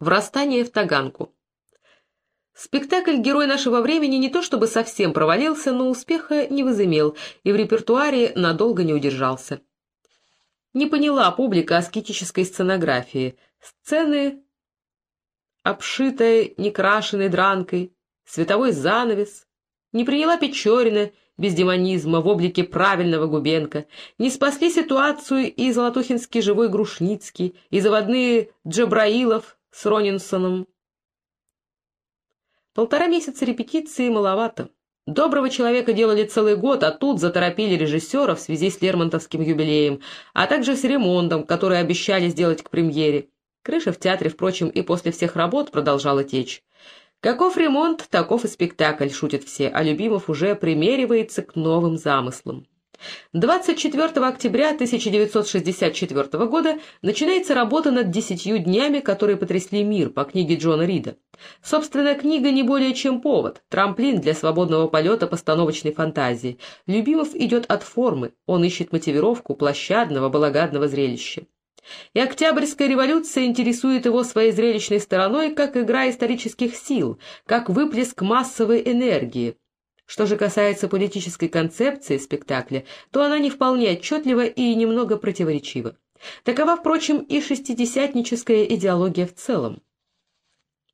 Врастание в Таганку. Спектакль «Герой нашего времени» не то чтобы совсем провалился, но успеха не возымел и в репертуаре надолго не удержался. Не поняла публика аскетической сценографии. Сцены, обшитая некрашенной дранкой, световой занавес. Не приняла Печорина без демонизма в облике правильного Губенко. Не спасли ситуацию и Золотухинский живой Грушницкий, и заводные Джабраилов с Ронинсоном. Полтора месяца репетиции маловато. Доброго человека делали целый год, а тут заторопили режиссера в связи с Лермонтовским юбилеем, а также с ремонтом, который обещали сделать к премьере. Крыша в театре, впрочем, и после всех работ продолжала течь. Каков ремонт, таков и спектакль, шутят все, а Любимов уже примеривается к новым замыслам. 24 октября 1964 года начинается работа над десятью днями, которые потрясли мир по книге Джона Рида. Собственно, книга не более чем повод, трамплин для свободного полета постановочной фантазии. Любимов идет от формы, он ищет мотивировку площадного балагадного зрелища. И Октябрьская революция интересует его своей зрелищной стороной как игра исторических сил, как выплеск массовой энергии, что же касается политической концепции спектакля, то она не вполне отчетлива и немного противоречива. Такова, впрочем, и шестидесятническая идеология в целом.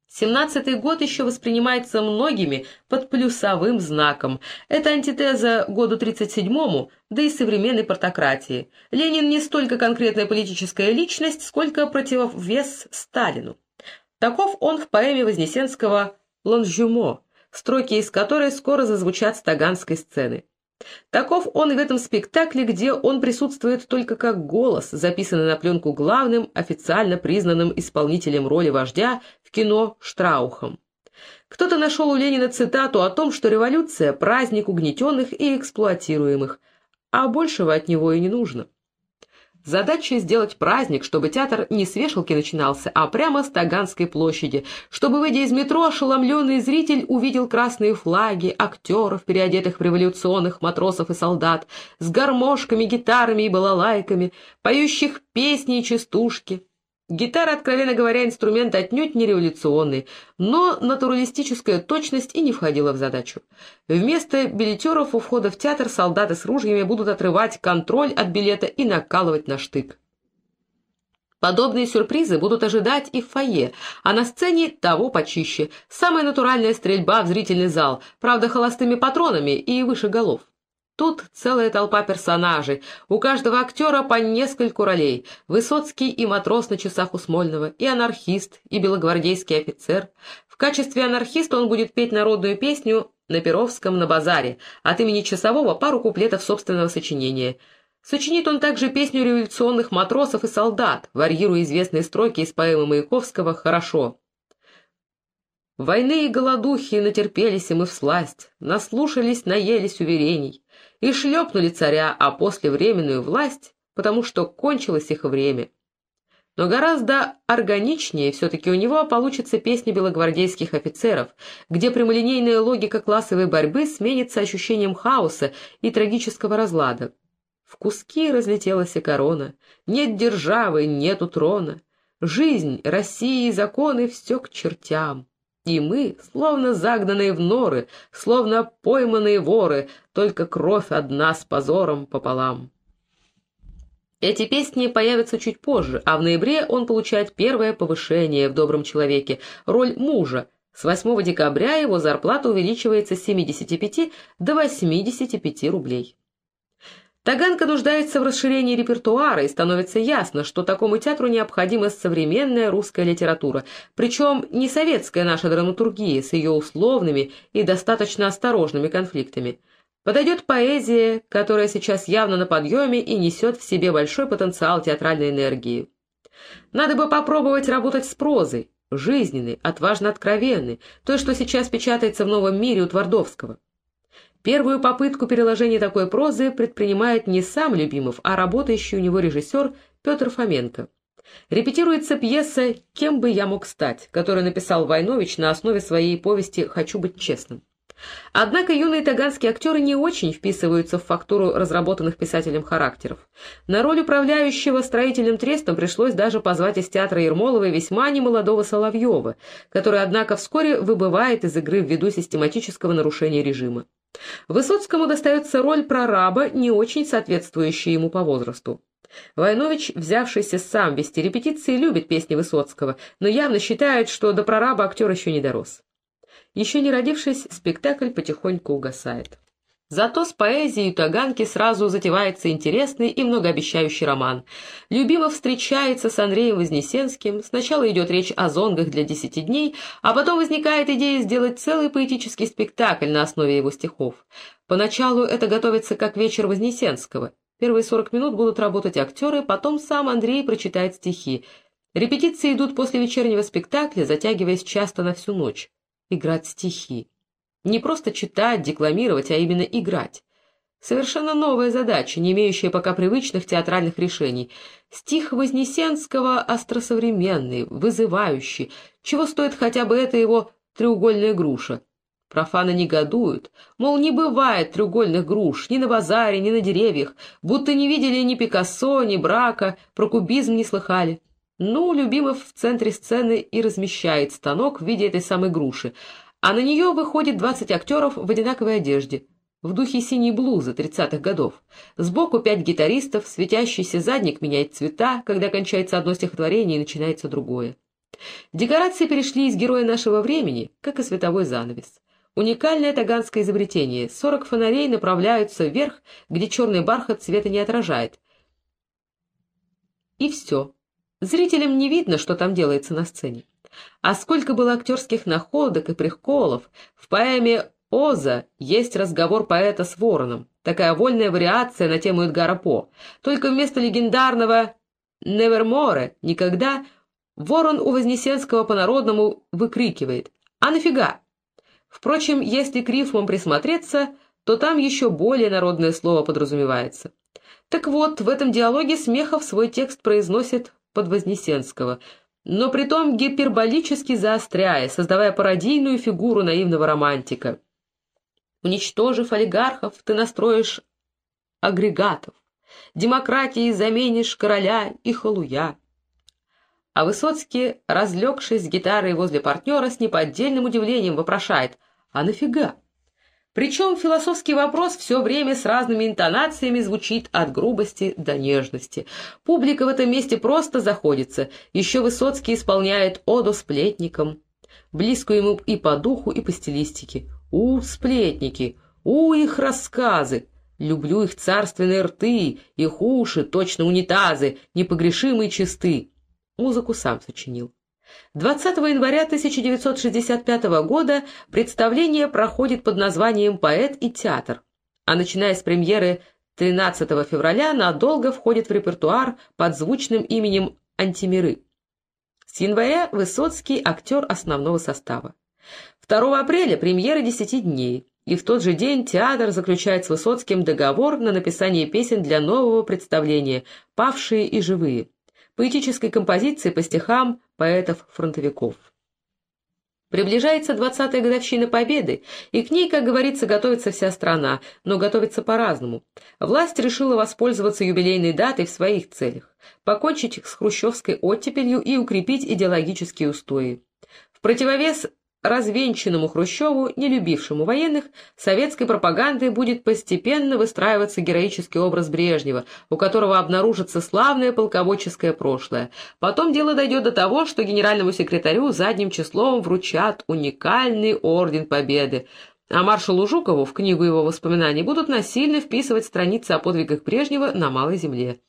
Семнадцатый год еще воспринимается многими под плюсовым знаком. Это антитеза году 37-му, да и современной портократии. Ленин не столько конкретная политическая личность, сколько противовес Сталину. Таков он в поэме Вознесенского «Лонжюмо», строки из которой скоро зазвучат с таганской сцены. Таков он и в этом спектакле, где он присутствует только как голос, записанный на пленку главным, официально признанным исполнителем роли вождя в кино Штраухом. Кто-то нашел у Ленина цитату о том, что революция – праздник угнетенных и эксплуатируемых, а большего от него и не нужно. Задача сделать праздник, чтобы театр не с вешалки начинался, а прямо с Таганской площади, чтобы, выйдя из метро, ошеломленный зритель увидел красные флаги, актеров, переодетых в революционных матросов и солдат, с гармошками, гитарами и балалайками, поющих песни и частушки. Гитара, откровенно говоря, инструмент отнюдь не революционный, но натуралистическая точность и не входила в задачу. Вместо билетеров у входа в театр солдаты с ружьями будут отрывать контроль от билета и накалывать на штык. Подобные сюрпризы будут ожидать и в фойе, а на сцене того почище. Самая натуральная стрельба в зрительный зал, правда холостыми патронами и выше голов. Тут целая толпа персонажей, у каждого актера по нескольку ролей. Высоцкий и матрос на часах у Смольного, и анархист, и белогвардейский офицер. В качестве анархиста он будет петь народную песню на Перовском на базаре, от имени часового пару куплетов собственного сочинения. Сочинит он также песню революционных матросов и солдат, варьируя известные строки из поэмы Маяковского «Хорошо». Войны и голодухи натерпелись и мы всласть, наслушались, наелись уверений и шлепнули царя, а после временную власть, потому что кончилось их время. Но гораздо органичнее все-таки у него получится песня белогвардейских офицеров, где прямолинейная логика классовой борьбы сменится ощущением хаоса и трагического разлада. В куски разлетелась и корона, нет державы, нету трона. Жизнь, Россия и законы — все к чертям. И мы, словно загнанные в норы, словно пойманные воры, только кровь одна с позором пополам. Эти песни появятся чуть позже, а в ноябре он получает первое повышение в «Добром человеке» — роль мужа. С 8 декабря его зарплата увеличивается с 75 до 85 рублей. Таганка нуждается в расширении репертуара, и становится ясно, что такому театру необходима современная русская литература, причем не советская наша драматургия с ее условными и достаточно осторожными конфликтами. Подойдет поэзия, которая сейчас явно на подъеме и несет в себе большой потенциал театральной энергии. Надо бы попробовать работать с прозой, жизненной, отважно откровенной, той, что сейчас печатается в «Новом мире» у Твардовского. Первую попытку переложения такой прозы предпринимает не сам Любимов, а работающий у него режиссер Петр Фоменко. Репетируется пьеса «Кем бы я мог стать», которую написал Войнович на основе своей повести «Хочу быть честным». Однако юные таганские актеры не очень вписываются в фактуру разработанных писателем характеров. На роль управляющего строительным трестом пришлось даже позвать из театра Ермолова весьма немолодого Соловьева, который, однако, вскоре выбывает из игры ввиду систематического нарушения режима. Высоцкому достается роль прораба, не очень соответствующая ему по возрасту. Войнович, взявшийся сам вести репетиции, любит песни Высоцкого, но явно считает, что до прораба актер еще не дорос. Еще не родившись, спектакль потихоньку угасает. Зато с поэзией Таганки сразу затевается интересный и многообещающий роман. Любимов встречается с Андреем Вознесенским, сначала идет речь о зонгах для десяти дней, а потом возникает идея сделать целый поэтический спектакль на основе его стихов. Поначалу это готовится как вечер Вознесенского. Первые сорок минут будут работать актеры, потом сам Андрей прочитает стихи. Репетиции идут после вечернего спектакля, затягиваясь часто на всю ночь играть стихи. Не просто читать, декламировать, а именно играть. Совершенно новая задача, не имеющая пока привычных театральных решений. Стих Вознесенского остросовременный, вызывающий. Чего стоит хотя бы эта его треугольная груша? Профаны негодуют, мол, не бывает треугольных груш ни на базаре, ни на деревьях, будто не видели ни Пикассо, ни Брака, про кубизм не слыхали. Ну, Любимов в центре сцены и размещает станок в виде этой самой груши, а на нее выходит двадцать актеров в одинаковой одежде, в духе синей блузы тридцатых годов. Сбоку пять гитаристов, светящийся задник меняет цвета, когда кончается одно стихотворение и начинается другое. Декорации перешли из героя нашего времени, как и световой занавес. Уникальное таганское изобретение. Сорок фонарей направляются вверх, где черный бархат цвета не отражает. И все. Зрителям не видно, что там делается на сцене. А сколько было актерских находок и приколов. В поэме «Оза» есть разговор поэта с вороном. Такая вольная вариация на тему Эдгара По. Только вместо легендарного «Неверморе» никогда ворон у Вознесенского по-народному выкрикивает «А нафига?». Впрочем, если к рифмам присмотреться, то там еще более народное слово подразумевается. Так вот, в этом диалоге Смехов свой текст произносит под Вознесенского, но притом гиперболически заостряя, создавая пародийную фигуру наивного романтика. Уничтожив олигархов, ты настроишь агрегатов, демократии заменишь короля и халуя. А Высоцкий, разлегшись с гитарой возле партнера, с неподдельным удивлением вопрошает «А нафига?». Причем философский вопрос все время с разными интонациями звучит от грубости до нежности. Публика в этом месте просто заходится. Еще Высоцкий исполняет оду сплетникам, близкую ему и по духу, и по стилистике. У, сплетники, у, их рассказы. Люблю их царственные рты, их уши, точно унитазы, непогрешимые чисты. Музыку сам сочинил. 20 января 1965 года представление проходит под названием «Поэт и театр», а начиная с премьеры 13 февраля надолго входит в репертуар под звучным именем «Антимиры». С января Высоцкий – актер основного состава. 2 апреля премьера «10 дней», и в тот же день театр заключает с Высоцким договор на написание песен для нового представления «Павшие и живые» поэтической композиции по стихам поэтов-фронтовиков. Приближается двадцатая годовщина Победы, и к ней, как говорится, готовится вся страна, но готовится по-разному. Власть решила воспользоваться юбилейной датой в своих целях, покончить с хрущевской оттепелью и укрепить идеологические устои. В противовес развенчанному Хрущеву, не любившему военных, советской пропагандой будет постепенно выстраиваться героический образ Брежнева, у которого обнаружится славное полководческое прошлое. Потом дело дойдет до того, что генеральному секретарю задним числом вручат уникальный орден Победы, а маршалу Жукову в книгу его воспоминаний будут насильно вписывать страницы о подвигах Брежнева на Малой Земле.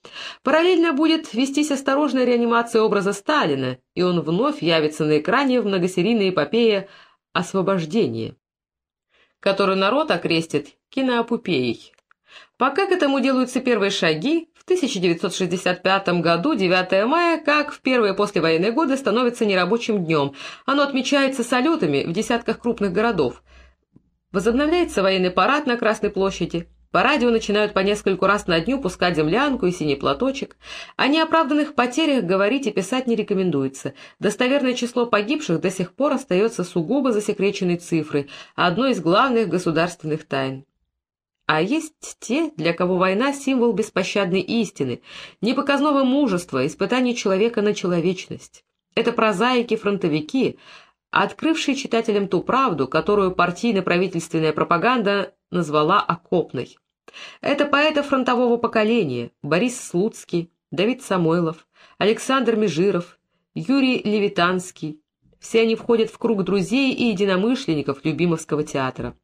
Параллельно будет вестись осторожная реанимация образа Сталина, и он вновь явится на экране в многосерийной эпопее «Освобождение», которую народ окрестит киноопупеей. Пока к этому делаются первые шаги, в 1965 году 9 мая, как в первые послевоенные годы, становится нерабочим днем. Оно отмечается салютами в десятках крупных городов – Возобновляется военный парад на Красной площади. По радио начинают по нескольку раз на дню пускать землянку и синий платочек. О неоправданных потерях говорить и писать не рекомендуется. Достоверное число погибших до сих пор остается сугубо засекреченной цифрой, одной из главных государственных тайн. А есть те, для кого война — символ беспощадной истины, непоказного мужества, испытаний человека на человечность. Это прозаики-фронтовики, открывшие читателям ту правду, которую партийно-правительственная пропаганда назвала окопной. Это поэты фронтового поколения Борис Слуцкий, Давид Самойлов, Александр Межиров, Юрий Левитанский, все они входят в круг друзей и единомышленников Любимовского театра.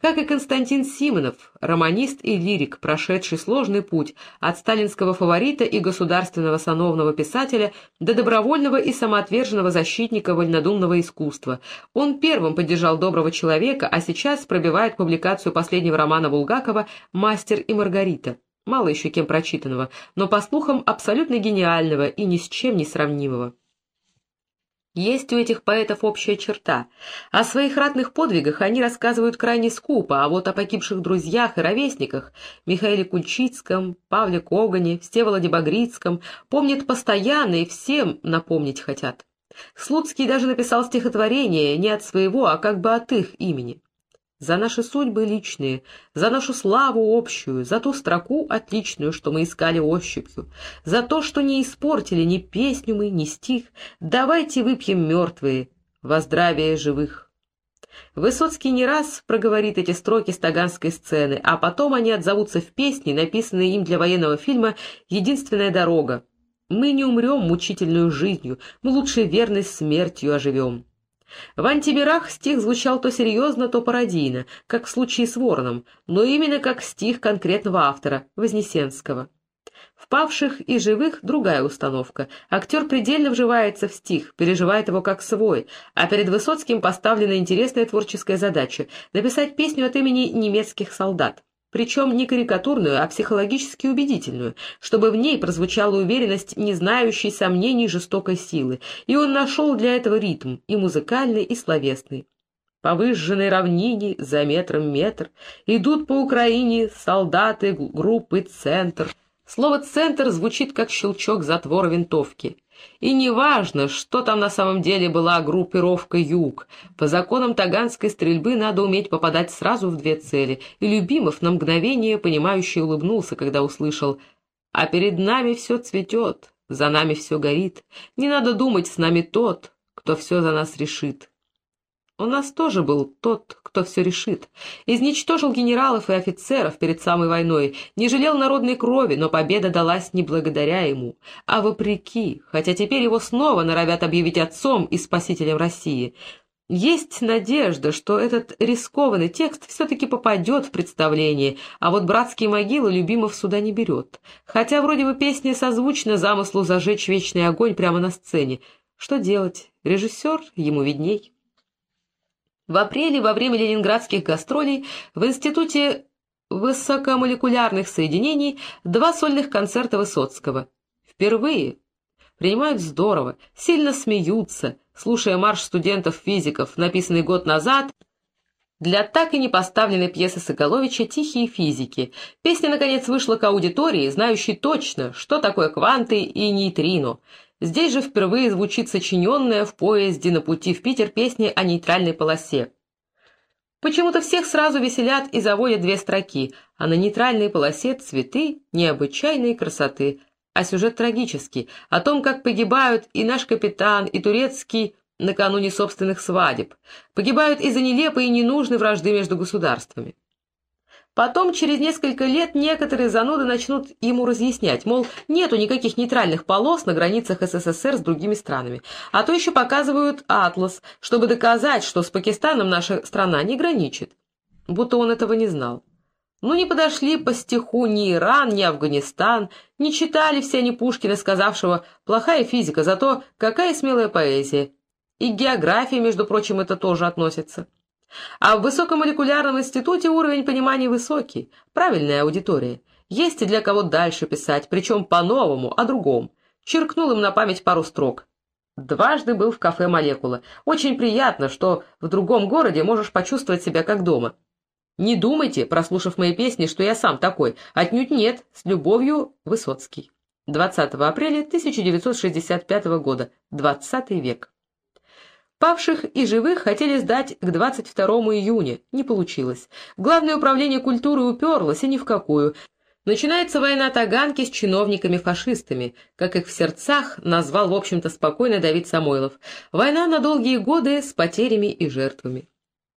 Как и Константин Симонов, романист и лирик, прошедший сложный путь от сталинского фаворита и государственного сановного писателя до добровольного и самоотверженного защитника вольнодумного искусства. Он первым поддержал доброго человека, а сейчас пробивает публикацию последнего романа Булгакова «Мастер и Маргарита». Мало еще кем прочитанного, но, по слухам, абсолютно гениального и ни с чем не сравнимого. Есть у этих поэтов общая черта. О своих ратных подвигах они рассказывают крайне скупо, а вот о погибших друзьях и ровесниках Михаиле Кульчицком, Павле Когане, Всеволоде Багрицком помнят постоянно и всем напомнить хотят. Слуцкий даже написал стихотворение не от своего, а как бы от их имени за наши судьбы личные, за нашу славу общую, за ту строку отличную, что мы искали ощупью, за то, что не испортили ни песню мы, ни стих, давайте выпьем мертвые во здравие живых. Высоцкий не раз проговорит эти строки с таганской сцены, а потом они отзовутся в песни, написанные им для военного фильма «Единственная дорога». «Мы не умрем мучительную жизнью, мы лучше верность смертью оживем». В «Антимирах» стих звучал то серьезно, то пародийно, как в случае с Вороном, но именно как стих конкретного автора, Вознесенского. В «Павших и живых» другая установка. Актер предельно вживается в стих, переживает его как свой, а перед Высоцким поставлена интересная творческая задача — написать песню от имени немецких солдат причем не карикатурную, а психологически убедительную, чтобы в ней прозвучала уверенность не знающей сомнений жестокой силы, и он нашел для этого ритм, и музыкальный, и словесный. По выжженной равнине за метром метр идут по Украине солдаты группы «Центр». Слово «центр» звучит как щелчок затвора винтовки. И неважно, что там на самом деле была группировка «Юг». По законам таганской стрельбы надо уметь попадать сразу в две цели, и Любимов на мгновение, понимающий, улыбнулся, когда услышал «А перед нами все цветет, за нами все горит, не надо думать, с нами тот, кто все за нас решит». У нас тоже был тот, кто все решит. Изничтожил генералов и офицеров перед самой войной, не жалел народной крови, но победа далась не благодаря ему, а вопреки, хотя теперь его снова норовят объявить отцом и спасителем России. Есть надежда, что этот рискованный текст все-таки попадет в представление, а вот братские могилы Любимов сюда не берет. Хотя вроде бы песня созвучна замыслу зажечь вечный огонь прямо на сцене. Что делать? Режиссер ему видней. В апреле, во время ленинградских гастролей, в Институте высокомолекулярных соединений два сольных концерта Высоцкого. Впервые. Принимают здорово, сильно смеются, слушая марш студентов-физиков, написанный год назад, для так и не поставленной пьесы Соколовича «Тихие физики». Песня, наконец, вышла к аудитории, знающей точно, что такое кванты и нейтрино, Здесь же впервые звучит сочиненная в поезде на пути в Питер песня о нейтральной полосе. Почему-то всех сразу веселят и заводят две строки, а на нейтральной полосе цветы необычайной красоты, а сюжет трагический, о том, как погибают и наш капитан, и турецкий накануне собственных свадеб, погибают из-за нелепой и ненужной вражды между государствами. Потом, через несколько лет, некоторые зануды начнут ему разъяснять, мол, нету никаких нейтральных полос на границах СССР с другими странами. А то еще показывают атлас, чтобы доказать, что с Пакистаном наша страна не граничит. Будто он этого не знал. Ну, не подошли по стиху ни Иран, ни Афганистан, не читали все они Пушкина, сказавшего «плохая физика, зато какая смелая поэзия». И к географии, между прочим, это тоже относится. А в высокомолекулярном институте уровень понимания высокий, правильная аудитория. Есть и для кого дальше писать, причем по-новому, о другом. Черкнул им на память пару строк. Дважды был в кафе «Молекула». Очень приятно, что в другом городе можешь почувствовать себя как дома. Не думайте, прослушав мои песни, что я сам такой. Отнюдь нет. С любовью, Высоцкий. 20 апреля 1965 года. 20 век. Павших и живых хотели сдать к 22 июня. Не получилось. Главное управление культуры уперлось, и ни в какую. Начинается война Таганки с чиновниками-фашистами, как их в сердцах назвал, в общем-то, спокойно Давид Самойлов. Война на долгие годы с потерями и жертвами.